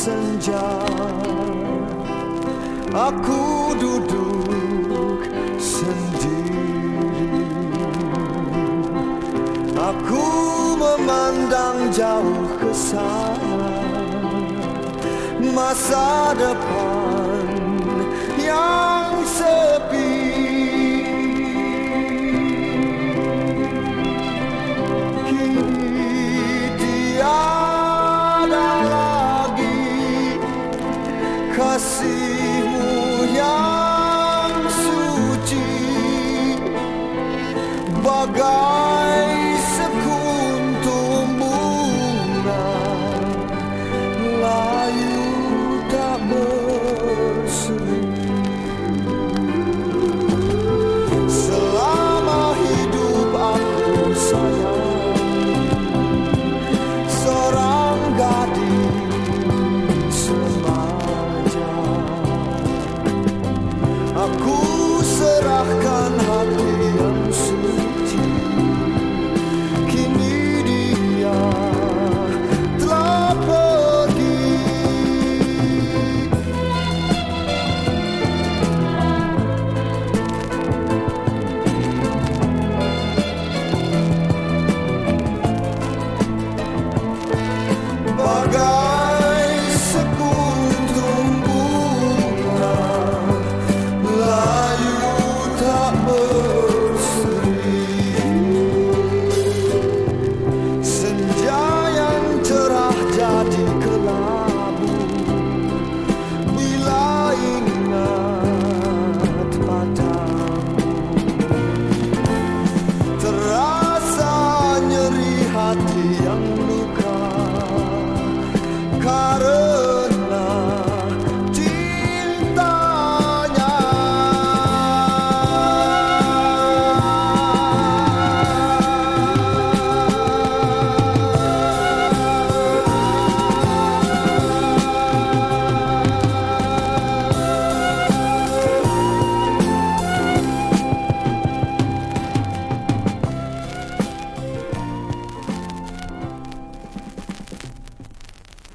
senja Aku duduk sendiri. Aku memandang jauh ke sana Masa depan. sebagai sekuntum bunga layu tak berseri selama hidup aku sayang seorang gadis remaja aku serahkan hati yang suci caught up.